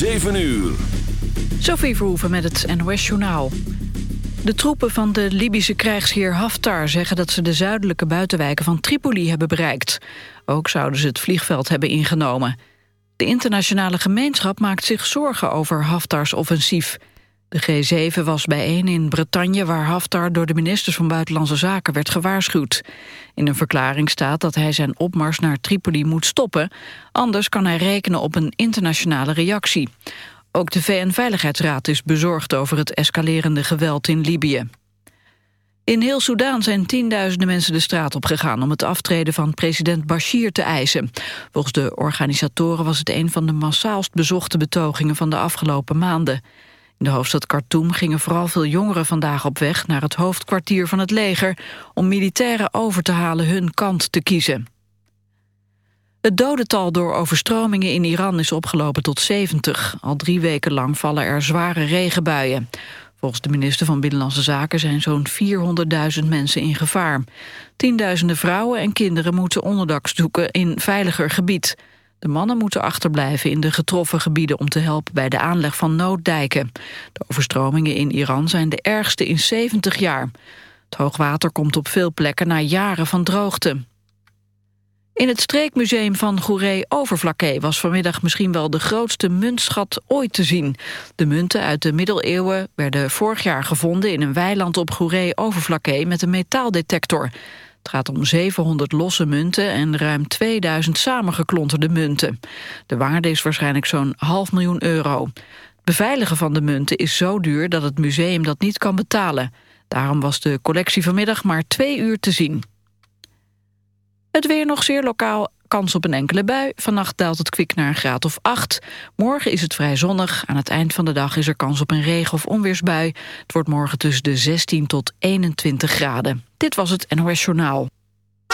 7 uur. Sophie Verhoeven met het NOS-journaal. De troepen van de Libische krijgsheer Haftar zeggen dat ze de zuidelijke buitenwijken van Tripoli hebben bereikt. Ook zouden ze het vliegveld hebben ingenomen. De internationale gemeenschap maakt zich zorgen over Haftars offensief. De G7 was bijeen in Bretagne waar Haftar door de ministers van Buitenlandse Zaken werd gewaarschuwd. In een verklaring staat dat hij zijn opmars naar Tripoli moet stoppen, anders kan hij rekenen op een internationale reactie. Ook de VN-veiligheidsraad is bezorgd over het escalerende geweld in Libië. In heel Soedan zijn tienduizenden mensen de straat op gegaan... om het aftreden van president Bashir te eisen. Volgens de organisatoren was het een van de massaalst bezochte betogingen... van de afgelopen maanden. In de hoofdstad Khartoum gingen vooral veel jongeren vandaag op weg... naar het hoofdkwartier van het leger... om militairen over te halen hun kant te kiezen. Het dodental door overstromingen in Iran is opgelopen tot 70. Al drie weken lang vallen er zware regenbuien. Volgens de minister van Binnenlandse Zaken zijn zo'n 400.000 mensen in gevaar. Tienduizenden vrouwen en kinderen moeten onderdak zoeken in veiliger gebied. De mannen moeten achterblijven in de getroffen gebieden om te helpen bij de aanleg van nooddijken. De overstromingen in Iran zijn de ergste in 70 jaar. Het hoogwater komt op veel plekken na jaren van droogte. In het streekmuseum van Goeree-Overflakkee was vanmiddag misschien wel de grootste muntschat ooit te zien. De munten uit de middeleeuwen werden vorig jaar gevonden in een weiland op Goeree-Overflakkee met een metaaldetector. Het gaat om 700 losse munten en ruim 2000 samengeklonterde munten. De waarde is waarschijnlijk zo'n half miljoen euro. Het beveiligen van de munten is zo duur dat het museum dat niet kan betalen. Daarom was de collectie vanmiddag maar twee uur te zien. Het weer nog zeer lokaal, kans op een enkele bui. Vannacht daalt het kwik naar een graad of 8. Morgen is het vrij zonnig. Aan het eind van de dag is er kans op een regen- of onweersbui. Het wordt morgen tussen de 16 tot 21 graden. Dit was het NOS Journaal.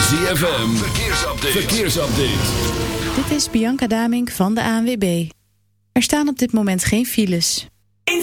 ZFM, verkeersupdate. verkeersupdate. Dit is Bianca Damink van de ANWB. Er staan op dit moment geen files. In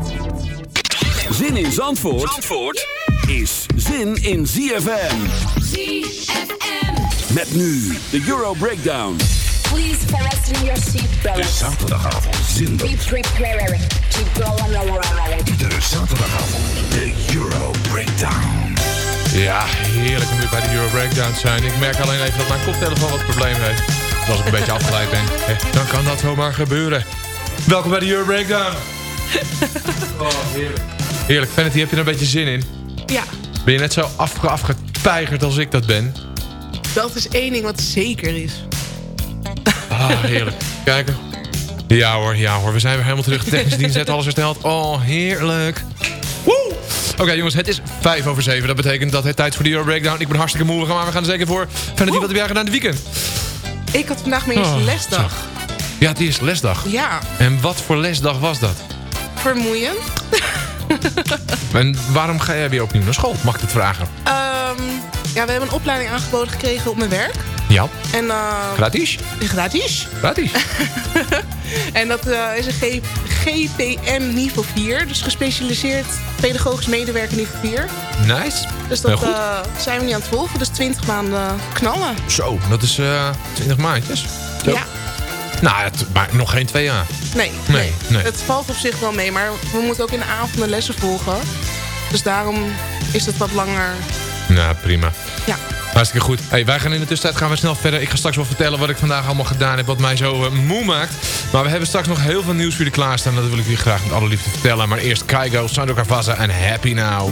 Zin in Zandvoort, Zandvoort is zin in ZFM. ZFM. Met nu de Euro Breakdown. Please fasten your seatbelts. De zaterdagavond zin Be prepared to go on a ride. Iedere zaterdagavond Ja, heerlijk om weer bij de Euro Breakdown te zijn. Ik merk alleen even dat mijn koptelefoon wat problemen heeft. Dus als ik een beetje afgeleid ben, hè, dan kan dat zomaar gebeuren. Welkom bij de Euro Breakdown. Oh, heerlijk. Heerlijk. Vanity, heb je er een beetje zin in? Ja, Ben je net zo afge afgetijgerd als ik dat ben? dat is één ding wat zeker is. Ah, heerlijk. Kijken. Ja hoor, ja hoor. We zijn weer helemaal terug. De technische dienst zet alles hersteld. Oh, heerlijk. Woe! Oké jongens, het is vijf over zeven. Dat betekent dat het tijd is voor de Euro Breakdown. Ik ben hartstikke moe, maar we gaan er zeker voor. Vanity, wat heb jij gedaan dit weekend? Ik had vandaag mijn eerste Oh, lesdag. Ja, het is lesdag. Ja, En wat voor lesdag was dat? vermoeiend. En waarom ga jij weer opnieuw naar school? Mag ik het vragen? Ehm, ja, we hebben een opleiding aangeboden gekregen op mijn werk. Ja. En, uh, Gratis? Gratis. Gratis. En dat eh, is een G- GPM niveau 4. Dus gespecialiseerd pedagogisch medewerker niveau 4. Nice. Dus dat eh, zijn we niet aan het volgen. Dus 20 maanden knallen. Zo, dat is eh 20 maandjes. Zo. Ja. Nou, het, maar nog geen twee jaar. Nee, Nee, nee. Het valt op zich wel mee, maar we moeten ook in de avond de lessen volgen. Dus daarom is het wat langer. Nou, prima. Ja. Hartstikke goed. Hey, wij gaan in de tussentijd gaan we snel verder. Ik ga straks wel vertellen wat ik vandaag allemaal gedaan heb. Wat mij zo eh, moe maakt. Maar we hebben straks nog heel veel nieuws voor jullie klaarstaan. Dat wil ik jullie graag met alle liefde vertellen. Maar eerst Kaigo, Sandro Carvazza en Happy Now.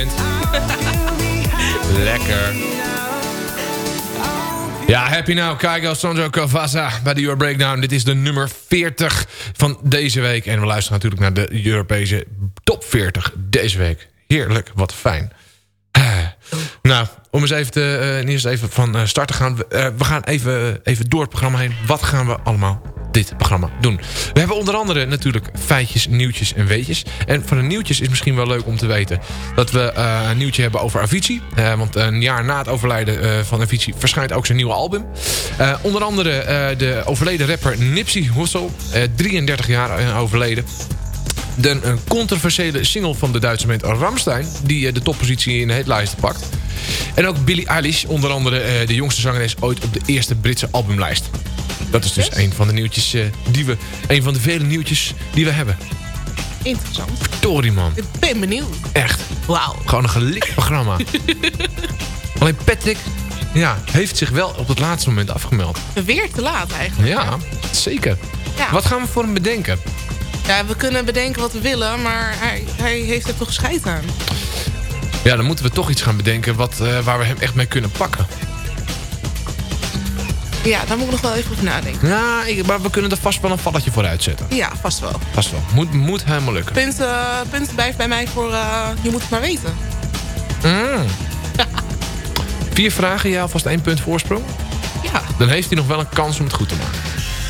Lekker. Ja, Happy Now, Kaigo, Sandro Cavazza bij de Euro Breakdown. Dit is de nummer 40 van deze week. En we luisteren natuurlijk naar de Europese top 40 deze week. Heerlijk, wat fijn. Eh, nou, om eens even, te, eh, eerst even van eh, start te gaan. We gaan even, even door het programma heen. Wat gaan we allemaal dit programma doen? We hebben onder andere natuurlijk feitjes, nieuwtjes en weetjes. En van de nieuwtjes is misschien wel leuk om te weten... dat we eh, een nieuwtje hebben over Avicii. Eh, want een jaar na het overlijden eh, van Avicii verschijnt ook zijn nieuwe album. Onder andere de overleden rapper Nipsey Hussle. eh, 33 jaar overleden. De, een controversiële single van de Duitse band Ramstein... die eh, de toppositie in de hitlijsten pakt. En ook Billie Eilish, onder andere eh, de jongste zangeres... ooit op de eerste Britse albumlijst. Dat is dus een van de nieuwtjes eh, die we... een van de vele nieuwtjes die we hebben. Interessant. Verdorie, man. Ik ben benieuwd. Echt. Wauw. Gewoon een gelikt programma. Alleen Patrick ja, heeft zich wel op het laatste moment afgemeld. Weer te laat eigenlijk. Ja, zeker. Ja. Wat gaan we voor hem bedenken? Ja, we kunnen bedenken wat we willen, maar hij, hij heeft er toch scheid aan. Ja, dan moeten we toch iets gaan bedenken wat, eh, waar we hem echt mee kunnen pakken. Ja, daar moet ik nog wel even over nadenken. Ja, ik, maar we kunnen er vast wel een valletje voor uitzetten. Ja, vast wel. Vast wel. Moet, moet helemaal lukken. Punt, eh, punt blijft bij mij voor eh, je moet het maar weten. Mm. Vier vragen, ja, alvast één punt voorsprong. Ja. Dan heeft hij nog wel een kans om het goed te maken.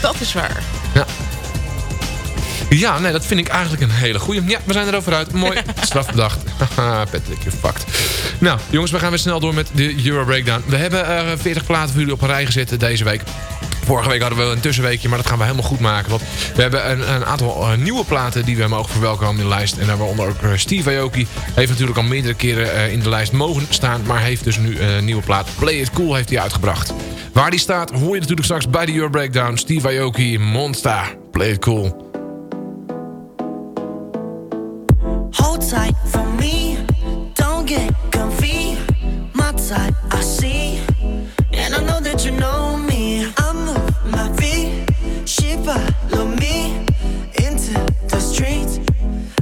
Dat is waar. Ja. Ja, nee, dat vind ik eigenlijk een hele goeie. Ja, we zijn erover uit. Mooi. Straf bedacht. Haha, Patrick, je fucked. Nou, jongens, we gaan weer snel door met de Euro Breakdown. We hebben eh 40 platen voor jullie op een rij gezet deze week. Vorige week hadden we een tussenweekje, maar dat gaan we helemaal goed maken. Want we hebben een, een aantal eh, nieuwe platen die we mogen verwelkomen in de lijst. En waaronder ook eh, Steve Aoki. Heeft natuurlijk al meerdere keren eh, in de lijst mogen staan. Maar heeft dus nu eh, een nieuwe plaat. Play It Cool heeft hij uitgebracht. Waar die staat hoor je natuurlijk straks bij de Euro Breakdown. Steve Aoki, Monster. Play It Cool. Hold for me, don't get comfy. My type, I see, and I know that you know me. I move my feet, she follow me into the streets.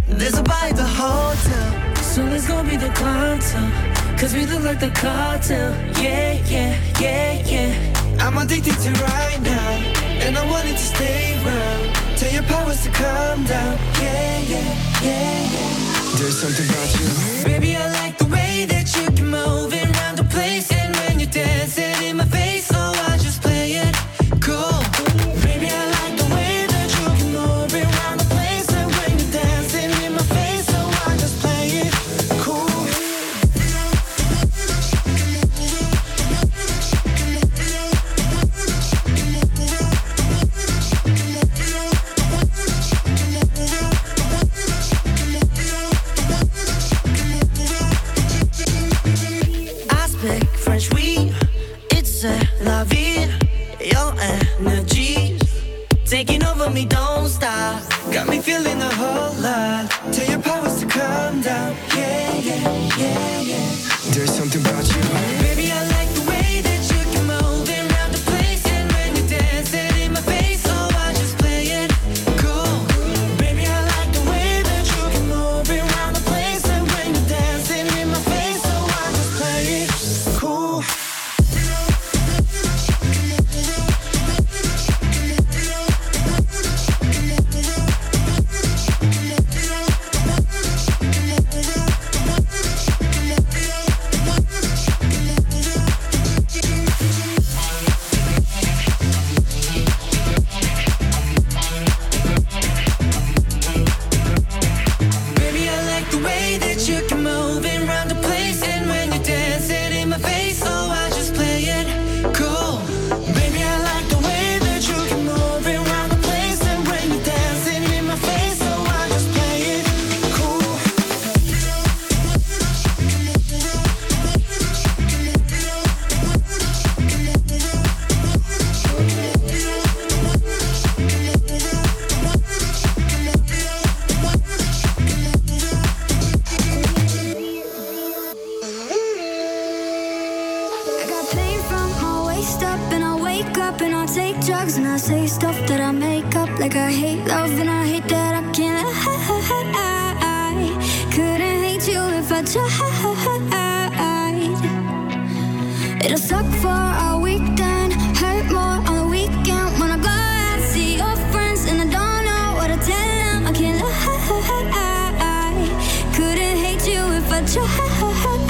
There's a at the hotel, soon it's gonna be the clientele. Cause we look like the cartel, yeah, yeah, yeah, yeah. I'm addicted to right now, and I want it to stay around. Tell your powers to calm down, yeah, yeah, yeah, yeah. There's something about you. Baby, I like the way that you move it around the place. And when you're dancing in my face, so I just French, oui, it's uh, la vie. Your energies taking over me, don't stop. Got me feeling a whole lot. Tell your powers to calm down. Yeah, yeah, yeah, yeah. There's something about you. I couldn't hate you if I tried.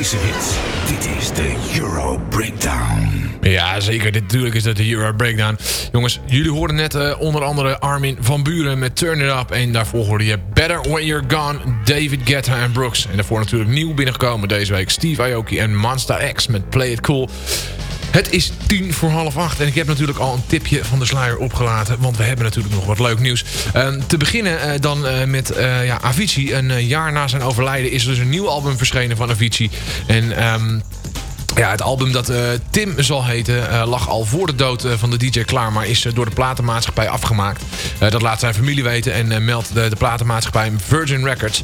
Dit is de Euro Breakdown. Ja, zeker. Dit, natuurlijk is dat de Euro Breakdown. Jongens, jullie hoorden net eh, onder andere Armin van Buren met Turn It Up. En daarvoor hoorde je Better When You're Gone, David Guetta en Brooks. En daarvoor natuurlijk nieuw binnengekomen deze week. Steve Aoki en Monster X met Play It Cool. Het is tien voor half acht en ik heb natuurlijk al een tipje van de sluier opgelaten. Want we hebben natuurlijk nog wat leuk nieuws. Ehm, te beginnen eh, dan eh, met eh, ja, Avicii. Een jaar na zijn overlijden is er dus een nieuw album verschenen van Avicii. En... ehm, ja, het album dat eh, Tim zal heten eh, lag al voor de dood eh, van de DJ klaar... maar is door de platenmaatschappij afgemaakt. Dat laat zijn familie weten en meldt de, de platenmaatschappij Virgin Records.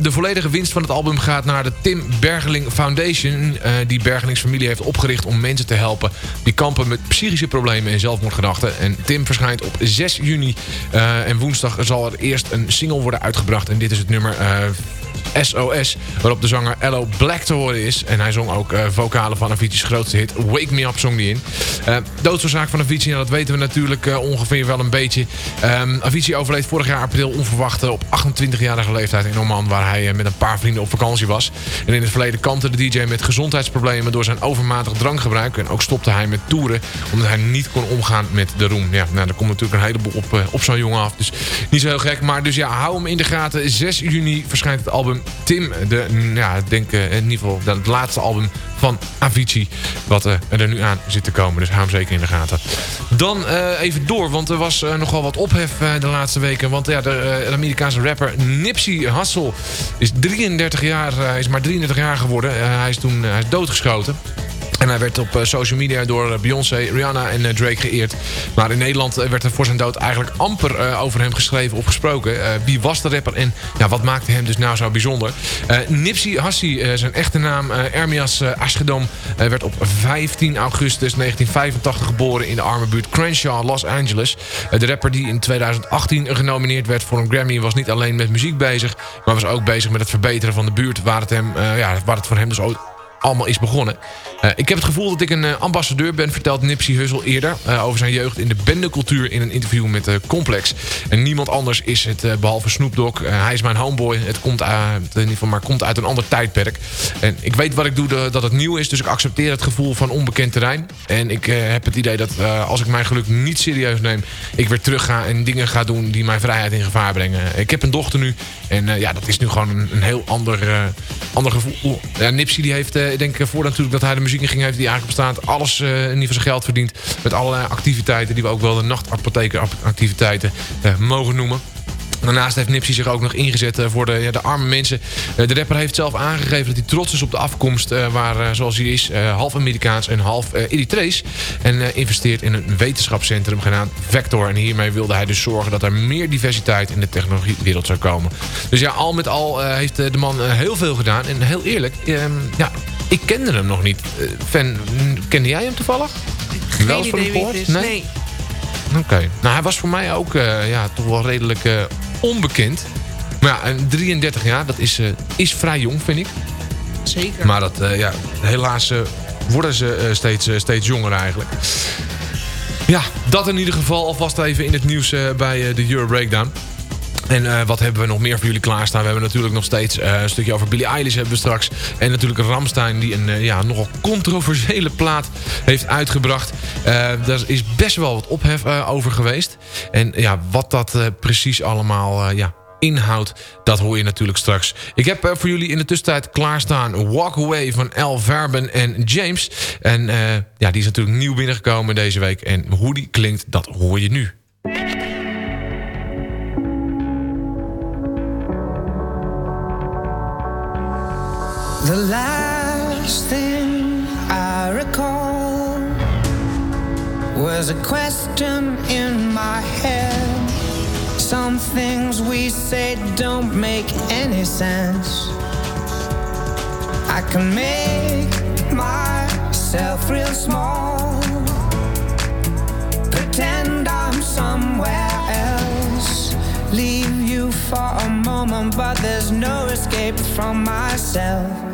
De volledige winst van het album gaat naar de Tim Bergeling Foundation... die Bergelings familie heeft opgericht om mensen te helpen... die kampen met psychische problemen en zelfmoordgedachten. En Tim verschijnt op 6 juni en woensdag zal er eerst een single worden uitgebracht... en dit is het nummer... eh, SOS, waarop de zanger Ello Black te horen is. En hij zong ook eh, vocalen van Avicii's grootste hit Wake Me Up zong die in. Uh, doodsoorzaak van Avicii, nou, dat weten we natuurlijk eh, ongeveer wel een beetje. Um, Avicii overleed vorig jaar april onverwacht eh, op 28-jarige leeftijd in Oman... waar hij eh, met een paar vrienden op vakantie was. En in het verleden kampte de DJ met gezondheidsproblemen... door zijn overmatig drankgebruik. En ook stopte hij met toeren, omdat hij niet kon omgaan met de roem. Ja, nou, daar komt natuurlijk een heleboel op, eh, op zo'n jongen af. Dus niet zo heel gek. Maar dus ja, hou hem in de gaten. 6 juni verschijnt het album Tim. De, ja, denk eh, in ieder geval het laatste album van Avicii. Wat eh, er nu aan zit te komen. Dus hou hem zeker in de gaten. Dan eh, even door, want er was nogal wat ophef de laatste weken. Want ja, de, Amerikaanse rapper Nipsey Hussle is 33 jaar, is maar 33 jaar geworden. Hij is toen hij is doodgeschoten. En hij werd op eh, social media door eh, Beyoncé, Rihanna en eh, Drake geëerd. Maar in Nederland werd er voor zijn dood eigenlijk amper over hem geschreven of gesproken. Wie was de rapper en ja, wat maakte hem dus nou zo bijzonder? Nipsey eh, zijn echte naam Ermias Ashkedom... werd op 15 augustus 1985 geboren in de arme buurt Crenshaw, Los Angeles. De rapper die in 2018 genomineerd werd voor een Grammy... was niet alleen met muziek bezig, maar was ook bezig met het verbeteren van de buurt... waar het, hem, ja, waar het voor hem dus ooit allemaal is begonnen. Eh, ik heb het gevoel dat ik een eh, ambassadeur ben, vertelt Nipsey Hussle eerder... eh, over zijn jeugd in de bendecultuur in een interview met Complex. En niemand anders is het, eh, behalve Snoop Dogg. Hij is mijn homeboy. Het komt, in ieder geval, maar komt uit een ander tijdperk. En ik weet wat ik doe, dat het nieuw is. Dus ik accepteer het gevoel van onbekend terrein. En ik heb het idee dat als ik mijn geluk niet serieus neem... ik weer terug ga en dingen ga doen die mijn vrijheid in gevaar brengen. Ik heb een dochter nu. En ja, dat is nu gewoon een, een heel ander, ander gevoel. Nipsey die heeft, ik denk eh, voor natuurlijk dat hij de muziek in ging... heeft die eigenlijk bestaat alles eh, in ieder geval zijn geld verdient. Met allerlei activiteiten die we ook wel de nachtapothekeractiviteiten eh, mogen noemen. Daarnaast heeft Nipsey zich ook nog ingezet voor de, ja, de arme mensen. De rapper heeft zelf aangegeven dat hij trots is op de afkomst... waar, zoals hij is, eh, half Amerikaans en half Eritrees. En investeert in een wetenschapscentrum genaamd Vector. En hiermee wilde hij dus zorgen dat er meer diversiteit... in de technologiewereld zou komen. Dus ja, al met al heeft de man heel veel gedaan. En heel eerlijk, ehm, ja, ik kende hem nog niet. Eh, fan, kende jij hem toevallig? Geen Wel idee wie het is. Nee. Oké. Nou, hij was voor mij ook eh, ja, toch wel redelijk eh, onbekend. Maar ja, en 33 jaar, dat is, is vrij jong, vind ik. Zeker. Maar dat, ja, helaas worden ze steeds, steeds jonger eigenlijk. Ja, dat in ieder geval alvast even in het nieuws bij de Euro Breakdown. En eh, wat hebben we nog meer voor jullie klaarstaan? We hebben natuurlijk nog steeds eh, een stukje over Billie Eilish hebben we straks. En natuurlijk Ramstein die een eh, ja, nogal controversiële plaat heeft uitgebracht. Daar is best wel wat ophef over geweest. En ja, wat dat precies allemaal ja, inhoudt, dat hoor je natuurlijk straks. Ik heb voor jullie in de tussentijd klaarstaan Walk Away van El Verben en James. En ja, die is natuurlijk nieuw binnengekomen deze week. En hoe die klinkt, dat hoor je nu. The last thing I recall was a question in my head. Some things we say don't make any sense. I can make myself real small, pretend I'm somewhere else. Leave you for a moment, but there's no escape from myself.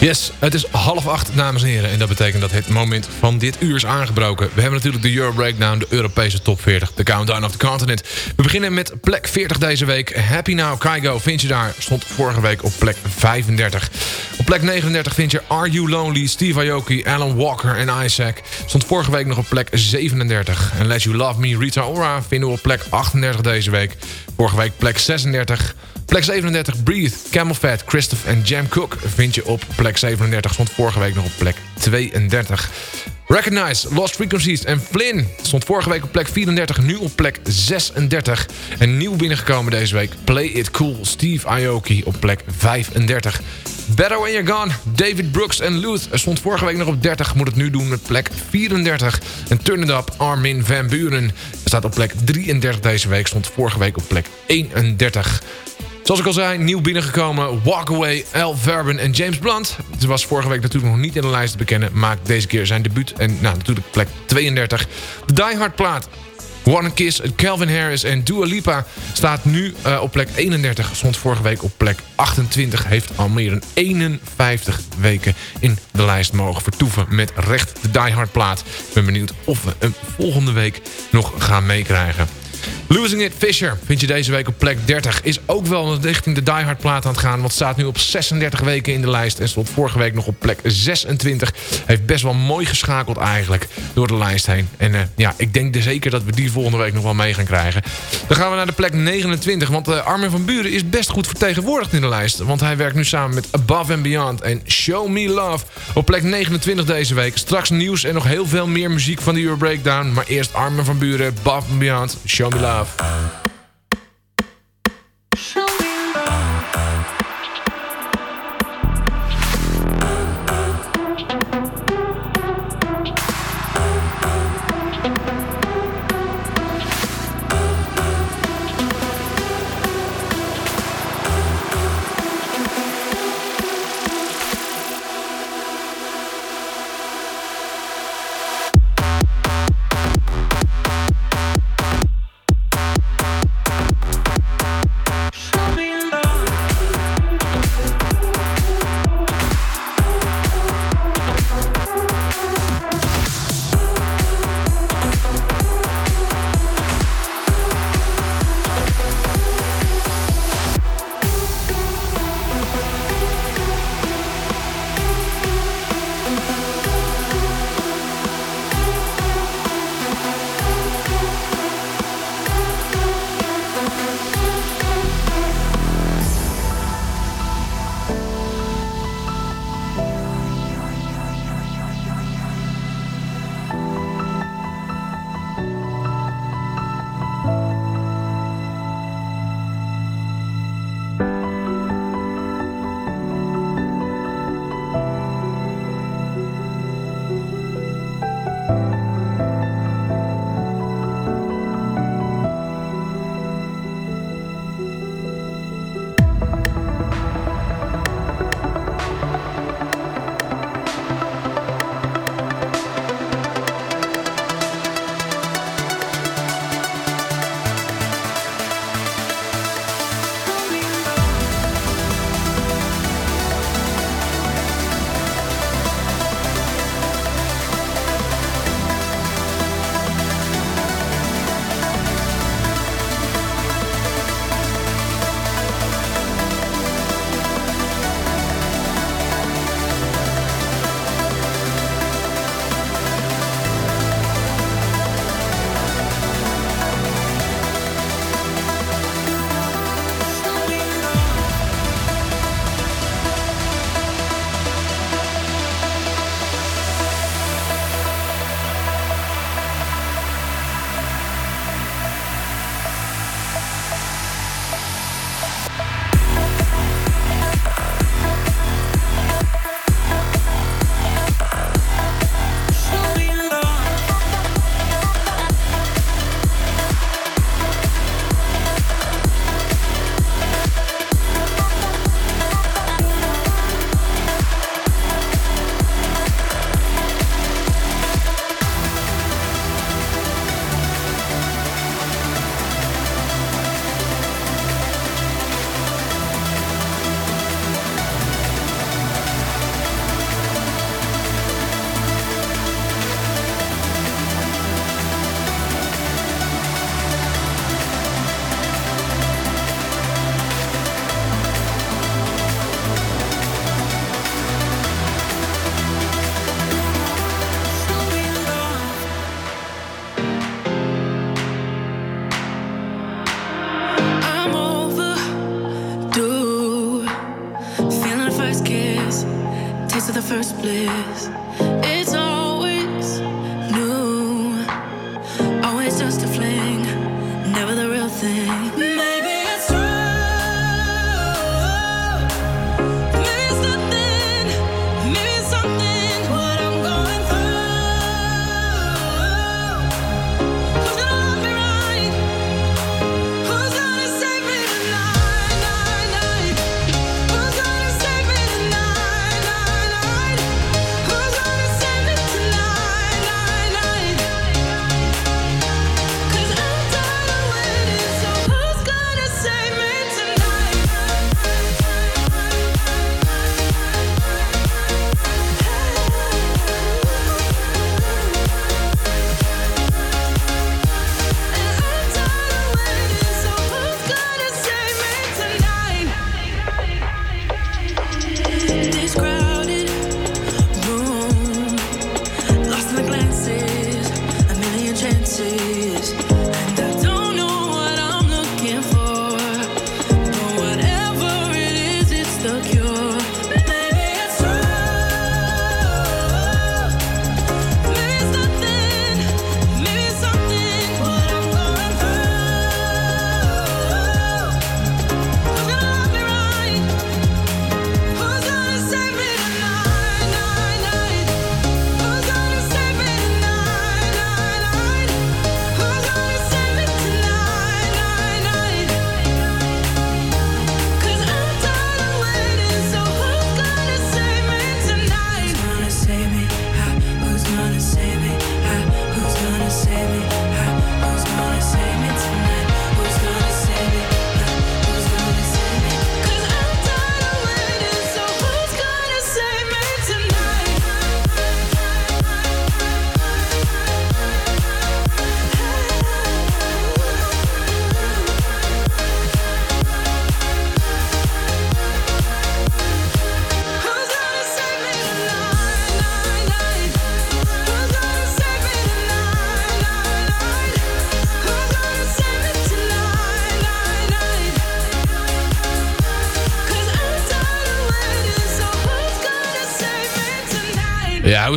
Yes, het is half acht, dames en heren. En dat betekent dat het moment van dit uur is aangebroken. We hebben natuurlijk de Euro Breakdown, de Europese top 40. De Countdown of the Continent. We beginnen met plek 40 deze week. Happy Now, Kaigo, vind je daar. Stond vorige week op plek 35. Op plek 39 vind je Are You Lonely, Steve Aoki, Alan Walker en Isaac. Stond vorige week nog op plek 37. En Let You Love Me, Rita Ora vinden we op plek 38 deze week. Vorige week plek 36. Plek 37, Breathe, Camel Fat, Christoph en Jam Cook vind je op plek 37. Stond vorige week nog op plek 32. Recognize, Lost Frequencies en Flynn stond vorige week op plek 34, nu op plek 36. En nieuw binnengekomen deze week, Play It Cool, Steve Aoki op plek 35. Better When You're Gone, David Brooks en Luth stond vorige week nog op 30, moet het nu doen met plek 34. En Turn It Up, Armin van Buren staat op plek 33 deze week, stond vorige week op plek 31. Zoals ik al zei, nieuw binnengekomen Walkaway, Al Verben en James Blunt. Ze was vorige week natuurlijk nog niet in de lijst te bekennen... maakt deze keer zijn debuut en nou, natuurlijk plek 32. De Die Hard plaat One Kiss, Calvin Harris en Dua Lipa staat nu uh, op plek 31. Stond vorige week op plek 28. Heeft al meer dan 51 weken in de lijst mogen vertoeven met recht de Die Hard plaat. Ik ben benieuwd of we hem volgende week nog gaan meekrijgen. Losing It Fisher vind je deze week op plek 30. Is ook wel richting de Die Hard plaat aan het gaan. Want staat nu op 36 weken in de lijst. En stond vorige week nog op plek 26. Heeft best wel mooi geschakeld eigenlijk door de lijst heen. En uh, ja, ik denk zeker dat we die volgende week nog wel mee gaan krijgen. Dan gaan we naar de plek 29. Want uh, Armin van Buren is best goed vertegenwoordigd in de lijst. Want hij werkt nu samen met Above and Beyond en Show Me Love. Op plek 29 deze week. Straks nieuws en nog heel veel meer muziek van de Euro Breakdown. Maar eerst Armin van Buren, Above and Beyond, Show Me Love.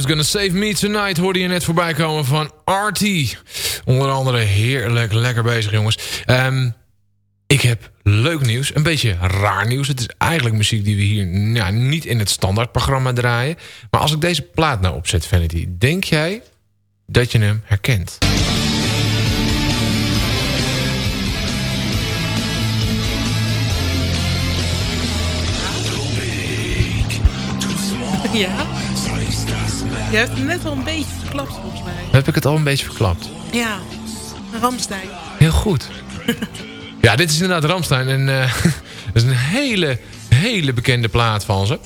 Gonna Save Me Tonight hoorde je net voorbij komen van Artie. Onder andere heerlijk, lekker bezig jongens. Ehm, ik heb leuk nieuws, een beetje raar nieuws. Het is eigenlijk muziek die we hier ja, niet in het standaardprogramma draaien. Maar als ik deze plaat nou opzet, Vanity, denk jij dat je hem herkent? Ja? Je hebt het net al een beetje verklapt volgens mij. Heb ik het al een beetje verklapt? Ja, Ramstein. Heel goed. ja, dit is inderdaad Ramstein. En eh, dat is een hele, hele bekende plaat van ze.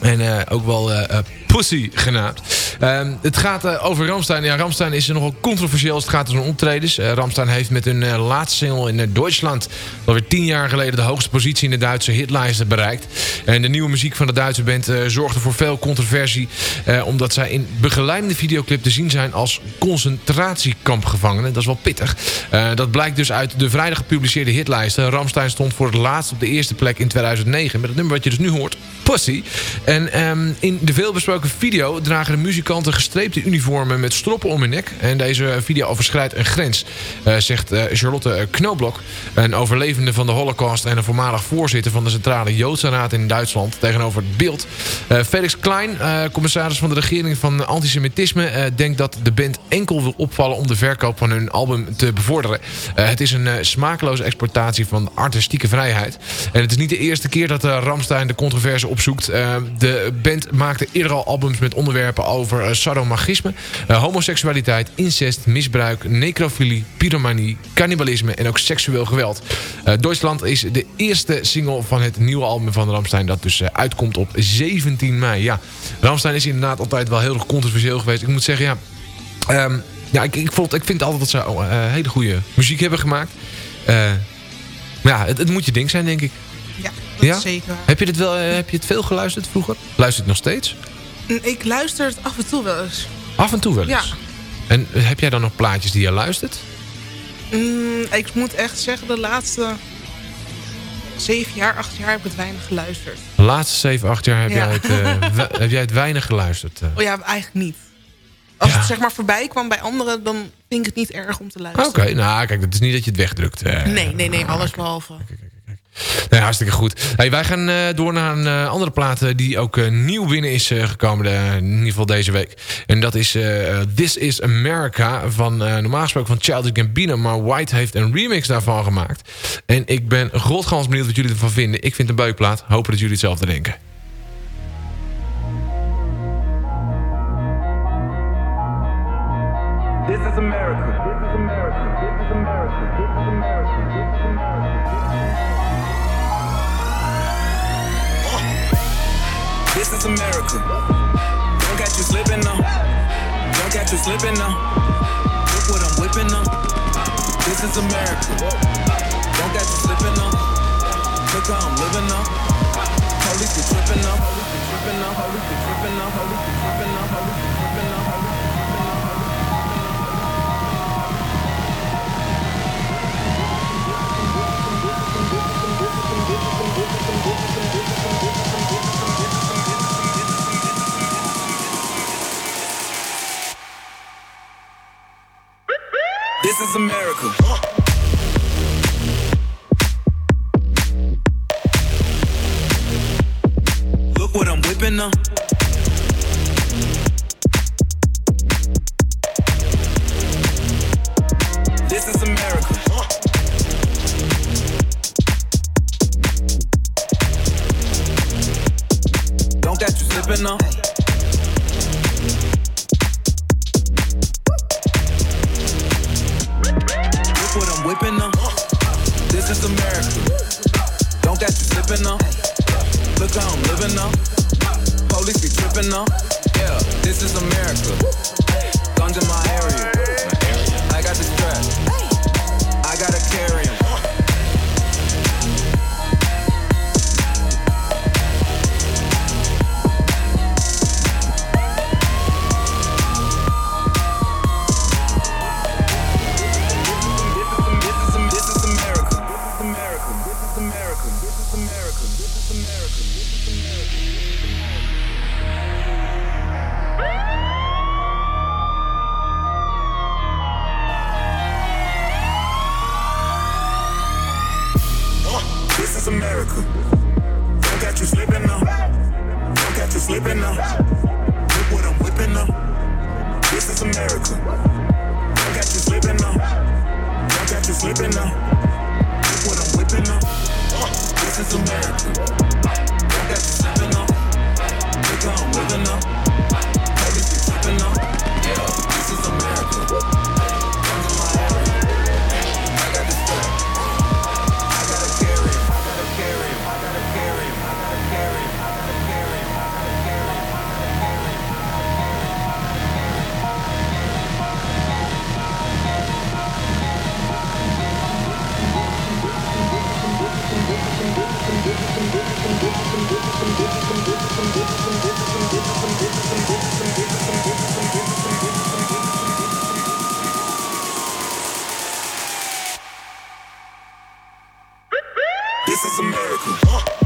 En eh, ook wel eh, Pussy genaamd. Ehm, het gaat eh, over Ramstein. Ja, Ramstein is nogal controversieel als het gaat om zijn optredens. Eh, Ramstein heeft met hun eh, laatste single in Duitsland... alweer tien jaar geleden de hoogste positie in de Duitse hitlijsten bereikt. En de nieuwe muziek van de Duitse band zorgde voor veel controversie... omdat zij in begeleidende videoclip te zien zijn als concentratiekampgevangenen. Dat is wel pittig. Dat blijkt dus uit de vrijdag gepubliceerde hitlijsten. Ramstein stond voor het laatst op de eerste plek in 2009... met het nummer wat je dus nu hoort, Pussy. En ehm, in de veelbesproken video dragen de muzikanten gestreepte uniformen met stroppen om hun nek. En deze video overschrijdt een grens, eh, zegt eh, Charlotte Knoblok. Een overlevende van de holocaust en een voormalig voorzitter van de Centrale Joodse Raad in Duitsland. Tegenover het beeld. Eh, Felix Klein, commissaris van de regering van antisemitisme, denkt dat de band enkel wil opvallen om de verkoop van hun album te bevorderen. Het is een smakeloze exploitatie van artistieke vrijheid. En het is niet de eerste keer dat Ramstein de controverse opzoekt. De band maakte eerder al albums met onderwerpen over uh, sadomasochisme, uh, homoseksualiteit, incest, misbruik, necrofilie, pyromanie, cannibalisme en ook seksueel geweld. Uh, Duitsland is de eerste single van het nieuwe album van Ramstein dat dus uitkomt op 17 mei. Ja, Ramstein is inderdaad altijd wel heel erg controversieel geweest. Ik moet zeggen, ja... Um, ja, ik, ik, vond, ik vind altijd dat ze uh, hele goede muziek hebben gemaakt. Uh, ja, het, het, moet je ding zijn, denk ik. Ja, dat ja? is zeker. Heb je, dit wel, uh, heb je het veel geluisterd vroeger? Luister je het nog steeds? Ik luister het af en toe wel eens. Af en toe wel eens? Ja. En heb jij dan nog plaatjes die je luistert? Mm, ik moet echt zeggen, de laatste zeven jaar, acht jaar heb ik het weinig geluisterd. De laatste zeven, acht jaar heb, ja. jij, het, uh, heb jij het weinig geluisterd? Uh. Oh ja, eigenlijk niet. Als ja. het zeg maar voorbij kwam bij anderen, dan vind ik het niet erg om te luisteren. Oké, okay, nou kijk, het is niet dat je het wegdrukt. Uh, nee, nee, nee, alles behalve. Kijk. Nee, hartstikke goed. Hey, wij gaan uh, door naar een uh, andere plaat die ook nieuw binnen is gekomen, in ieder geval deze week. En dat is This is America, van normaal gesproken van Childish Gambino, maar White heeft een remix daarvan gemaakt. En ik ben godgans benieuwd wat jullie ervan vinden. Ik vind het een buikplaat, hopen dat jullie hetzelfde denken. This is America. Is America. Don't catch you slipping now. Don't catch you slipping now. Look what I'm whipping now. This is America. Don't catch you slipping now. Look how I'm living up. Police be tripping up. Police be tripping up. Police be tripping up. Police be tripping now. This is America. Look what I'm whipping up. This is America. Don't got you slipping up. Be tripping up. Yeah, this is America. This is a miracle.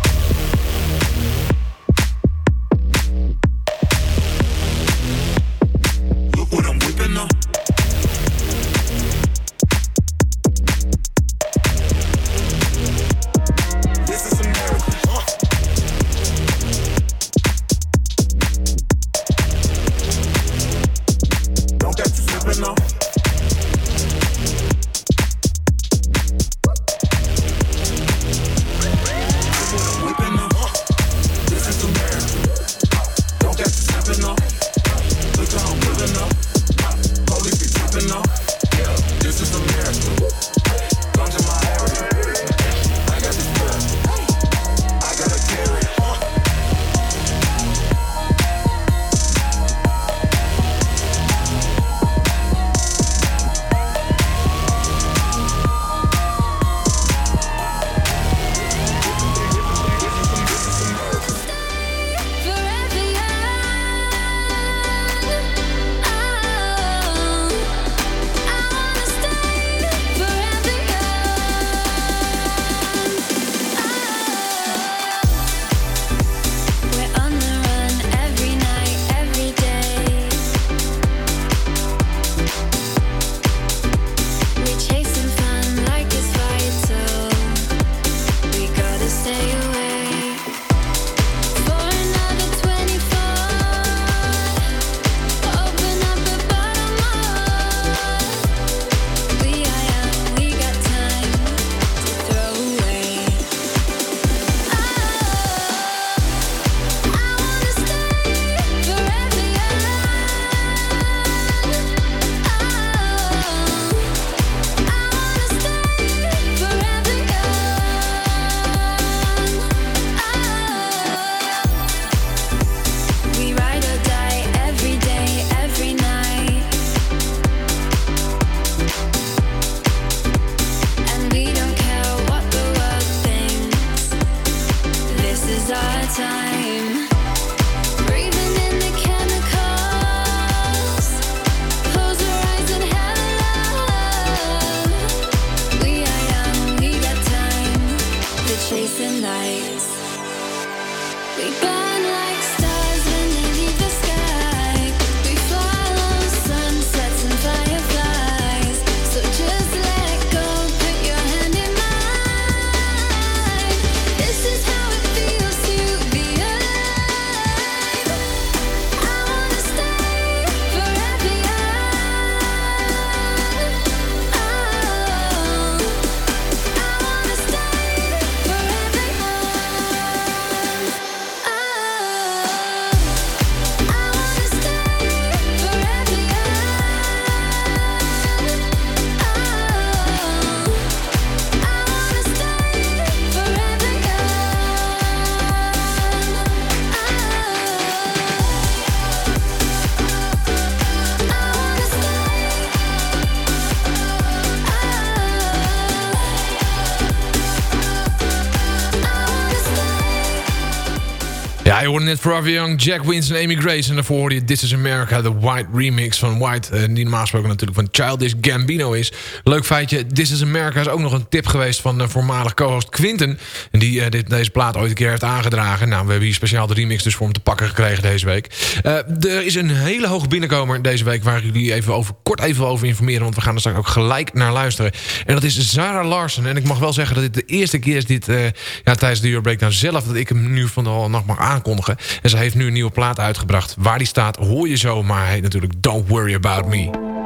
Hoorde net Forever Young, Jack Winston, Amy Grace. En daarvoor hoorde je This is America, de White remix van White. eh, die normaal gesproken natuurlijk van Childish Gambino is. Leuk feitje, This is America is ook nog een tip geweest van de voormalig co-host Quinten. En die eh, deze plaat ooit een keer heeft aangedragen. Nou, we hebben hier speciaal de remix dus voor hem te pakken gekregen deze week. Eh, er is een hele hoge binnenkomer deze week... waar ik jullie even over, kort even over informeren. Want we gaan er straks ook gelijk naar luisteren. En dat is Zara Larsen. En ik mag wel zeggen dat dit de eerste keer is... Dit, eh, ja, tijdens de Euro Breakdown zelf... dat ik hem nu van de nacht mag aankondigen. En ze heeft nu een nieuwe plaat uitgebracht. Waar die staat hoor je zo. Maar hij heet natuurlijk Don't Worry About Me.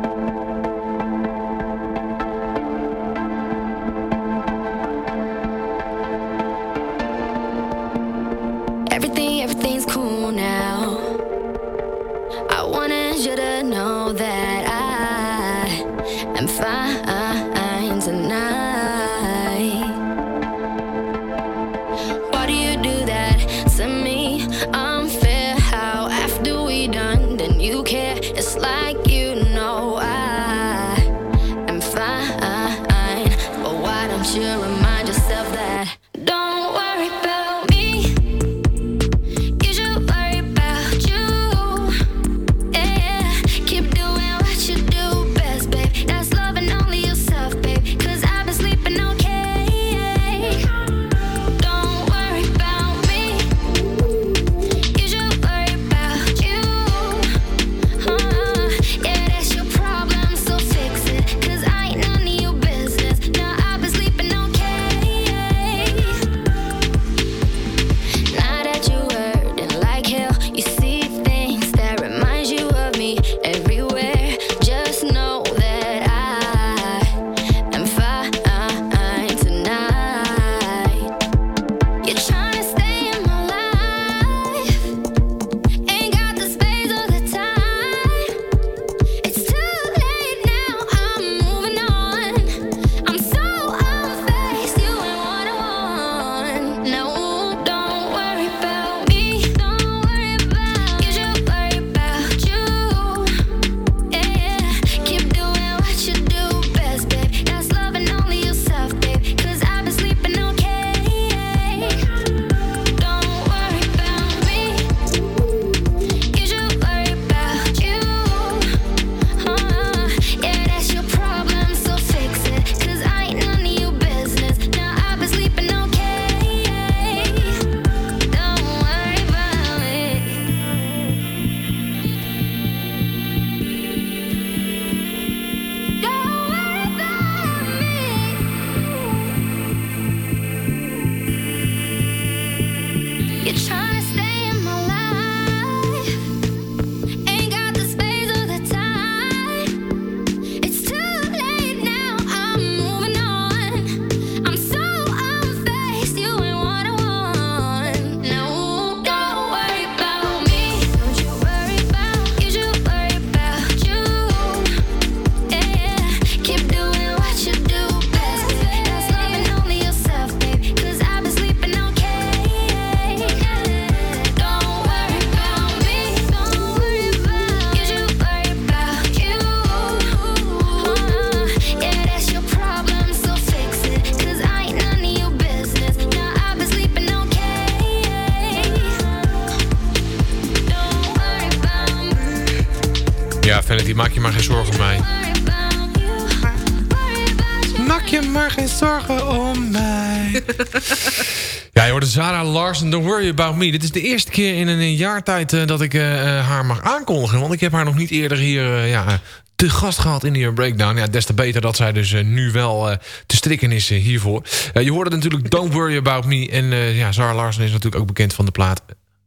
ja, je hoorde Zara Larsen, Don't Worry About Me. Dit is de eerste keer in een jaar tijd eh, dat ik eh, eh, haar mag aankondigen. Want ik heb haar nog niet eerder hier ja, te gast gehad in die Breakdown. Ja, des te beter dat zij dus nu wel te strikken is hiervoor. Je hoorde natuurlijk Don't Worry About Me. En ja, Zara Larsen is natuurlijk ook bekend van de plaat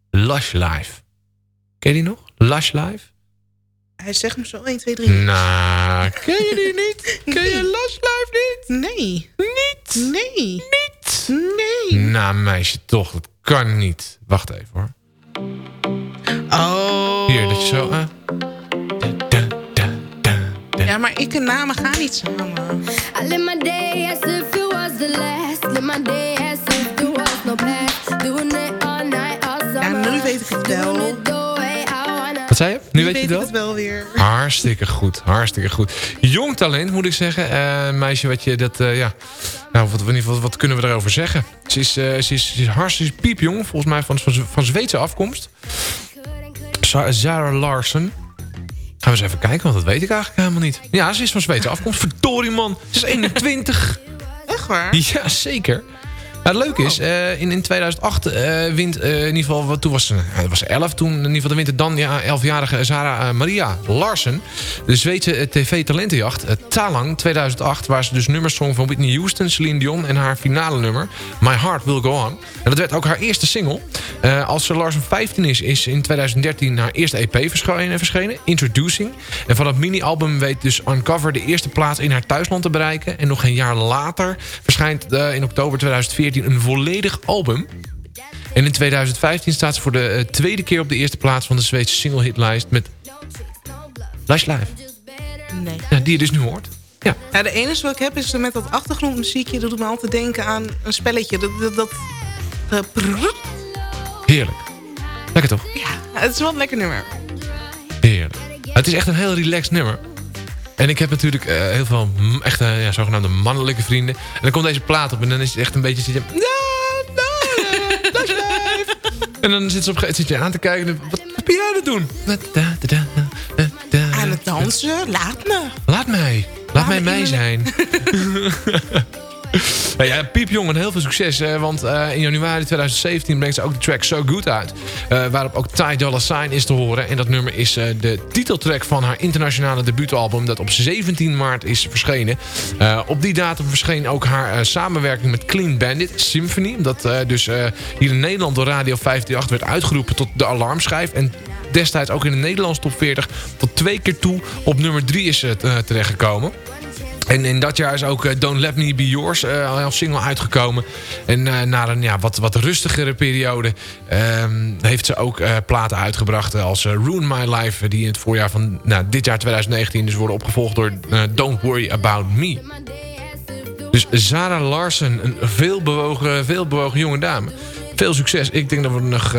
Lush Life. Ken je die nog? Lush Life? Hij zegt me zo 1, 2, 3. Nou, ken je die niet? Ken je Lush Life niet? Nee. Niet? Nee. Niet? Nee. Nou, meisje, toch. Dat kan niet. Wacht even, hoor. Oh. Hier, dat je zo... eh, Ja, maar ik en namen gaan niet samen. I live my day as if it was the last. Live my day as if there was no past. Doing it all night, all summer. Ja, nu weet ik het wel. Wat zei je? Nu Nu weet je het wel? het wel weer. Hartstikke goed, hartstikke goed. Jong talent moet ik zeggen. Een meisje wat je dat, eh, ja... Nou, wat, wat, wat, wat kunnen we erover zeggen? Ze is, eh, ze is, ze is hartstikke piepjong, volgens mij van, van, van Zweedse afkomst. Zara Larsen. Gaan we eens even kijken, want dat weet ik eigenlijk helemaal niet. Ja, ze is van Zweedse afkomst. Verdorie man, ze is 21. Echt waar? Ja, zeker. Het leuke is, eh, in, in 2008 eh, wint eh, in ieder geval, wat, toen was ze, was 11, toen in ieder geval de winter dan ja, 11-jarige Sarah eh, Maria Larsen. De Zweedse tv-talentenjacht Talang 2008, waar ze dus nummers zong van Whitney Houston, Celine Dion en haar finale nummer My Heart Will Go On. En dat werd ook haar eerste single. Als ze Larsen 15 is, is in 2013 haar eerste EP verschenen, verschenen Introducing. En van dat mini-album weet dus Uncover de eerste plaats in haar thuisland te bereiken. En nog een jaar later verschijnt in oktober 2014 een volledig album. En in 2015 staat ze voor de eh, tweede keer op de eerste plaats van de Zweedse single-hitlijst met Lush Live. Nee. Ja, die je dus nu hoort. Ja. Ja, de enige wat ik heb is met dat achtergrondmuziekje. Dat doet me altijd denken aan een spelletje. Dat, dat. Heerlijk. Lekker toch? ja, het is wel een lekker nummer. Heerlijk. Het is echt een heel relaxed nummer. En ik heb natuurlijk eh, heel veel m- echt eh, ja, zogenaamde mannelijke vrienden. En dan komt deze plaat op en dan is het echt een beetje... Zit je, "Ja, nou, ja, Lush Live." en dan zit, ze op, een zit je aan te kijken. en Wat, wat ben jij aan het doen? Aan het dansen, laat me. Laat mij. Laat mij me mij in zijn. Nou ja, piepjong en heel veel succes. want eh, in januari 2017 brengt ze ook de track So Good uit. eh, waarop ook Ty Dolla Sign is te horen. En dat nummer is eh, de titeltrack van haar internationale debuutalbum... dat op 17 maart is verschenen. Op die datum verscheen ook haar samenwerking met Clean Bandit Symphony. Dat dus hier in Nederland door Radio 538 werd uitgeroepen tot de alarmschijf. En destijds ook in de Nederlandse top 40 tot twee keer toe op nummer 3 is terechtgekomen. En in dat jaar is ook eh, Don't Let Me Be Yours eh, als single uitgekomen. En eh, na een ja, wat, wat rustigere periode ehm, heeft ze ook platen uitgebracht als Ruin My Life... die in het voorjaar van nou, dit jaar 2019 dus worden opgevolgd door Don't Worry About Me. Dus Zara Larsen, een veelbewogen, veelbewogen jonge dame. Veel succes. Ik denk dat we nog,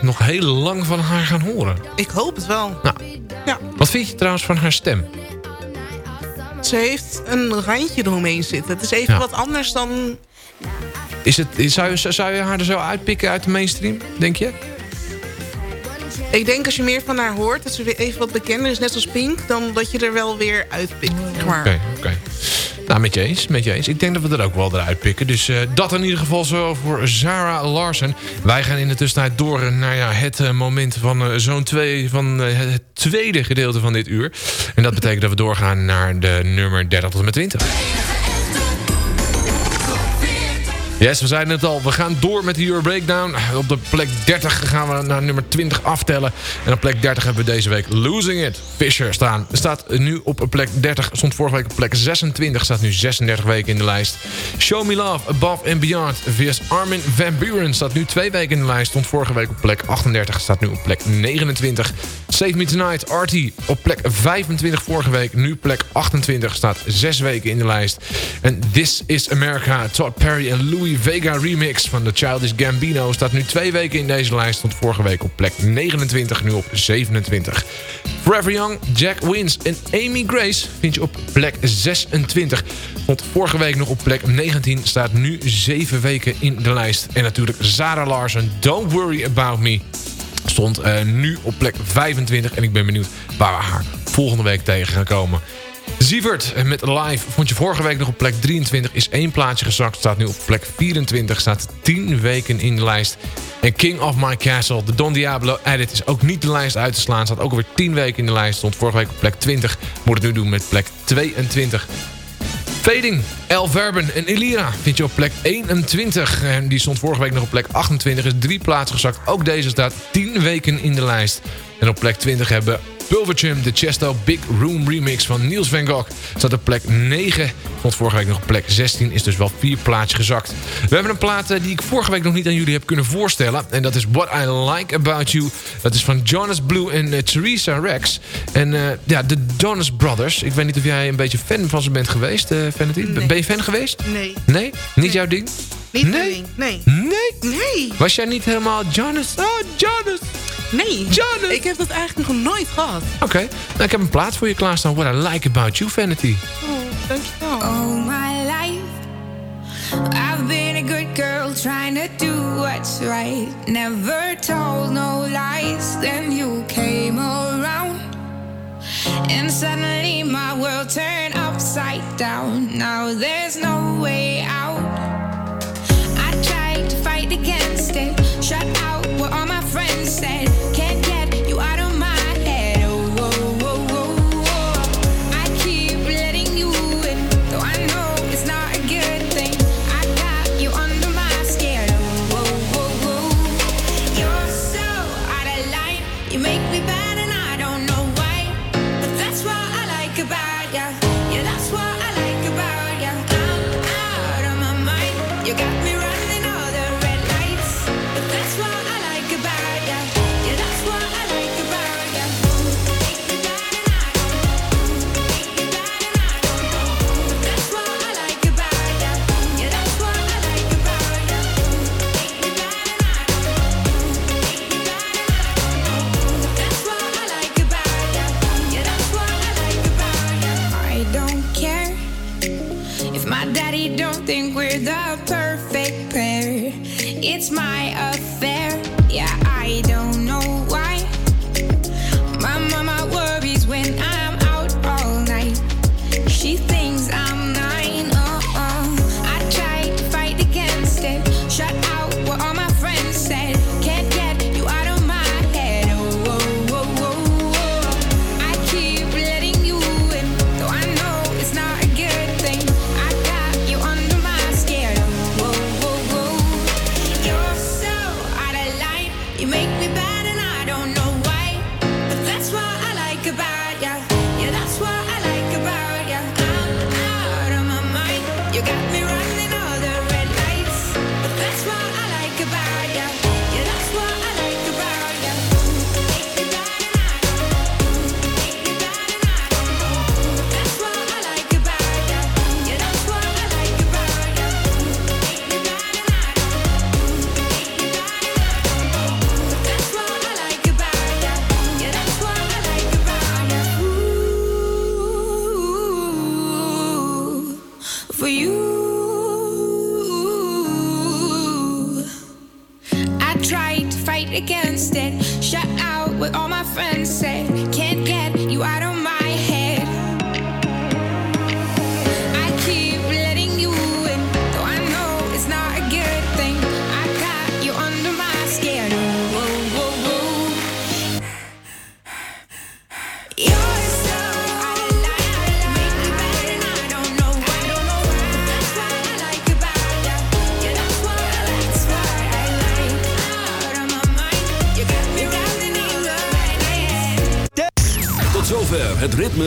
nog heel lang van haar gaan horen. Ik hoop het wel. Nou, Ja. wat vind je trouwens van haar stem? Ze heeft een randje eromheen zitten. Het is even Ja. wat anders dan... Is het, zou, je, zou je haar er zo uitpikken uit de mainstream, denk je? Ik denk als je meer van haar hoort, dat ze weer even wat bekender is, net als Pink, dan dat je er wel weer uitpikt. Oké, oké. Nou, met je eens, met je eens. Ik denk dat we er ook wel eruit pikken. Dus eh, dat in ieder geval zo voor Zara Larsen. Wij gaan in de tussentijd door naar ja, het eh, moment van eh, zo'n twee... van het tweede gedeelte van dit uur. En dat betekent dat we doorgaan naar de nummer 30 tot en met 20. Yes, we zeiden het al. We gaan door met de Euro Breakdown. Op de plek 30 gaan we naar nummer 20 aftellen. En op plek 30 hebben we deze week Losing It. Fisher staan. Staat nu op plek 30. Stond vorige week op plek 26. Staat nu 36 weken in de lijst. Show Me Love, Above and Beyond. vs Armin Van Buren staat nu twee weken in de lijst. Stond vorige week op plek 38. Staat nu op plek 29. Save Me Tonight, Artie op plek 25 vorige week. Nu plek 28. Staat zes weken in de lijst. En This Is America, Todd Perry en Louis Vega remix van The Childish Gambino... staat nu twee weken in deze lijst. Stond vorige week op plek 29, nu op 27. Forever Young, Jack Wins en Amy Grace vind je op plek 26. Stond vorige week nog op plek 19, staat nu 7 weken in de lijst. En natuurlijk Zara Larsen, Don't Worry About Me stond eh, nu op plek 25. En ik ben benieuwd waar we haar volgende week tegen gaan komen. Sievert eh, met Live vond je vorige week nog op plek 23. Is één plaatsje gezakt. Staat nu op plek 24. Staat 10 weken in de lijst. En King of My Castle, de Don Diablo edit, is ook niet de lijst uit te slaan. Staat ook alweer 10 weken in de lijst. Stond vorige week op plek 20. Moet het nu doen met plek 22. Fading, El Verben en Elira vind je op plek 21. En die stond vorige week nog op plek 28. Is drie plaatsen gezakt. Ook deze staat 10 weken in de lijst. En op plek 20 hebben Pulverchum, de Chesto Big Room remix van Niels van Gogh. Staat op plek 9. Stond vorige week nog op plek 16. Is dus wel vier plaatjes gezakt. We hebben een plaat eh, die ik vorige week nog niet aan jullie heb kunnen voorstellen. En dat is What I Like About You. Dat is van Jonas Blue en eh, Theresa Rex. En eh, ja, de Jonas Brothers. Ik weet niet of jij een beetje fan van ze bent geweest, uh, Vanity. Ben je fan geweest? Nee. Nee? Niet jouw ding? Niet Nee? mijn ding. Nee. Nee? Nee. Was jij niet helemaal Jonas? Oh, Jonas! Nee, Janet. ik heb dat eigenlijk nog nooit gehad. Oké, okay. nou, ik heb een plaats voor je klaarstaan. What I Like About You, Vanity. Oh, dankjewel. All my life, I've been a good girl trying to do what's right. Never told no lies, then you came around. And suddenly my world turned upside down. Now there's no way out. I tried to fight against it, shut out.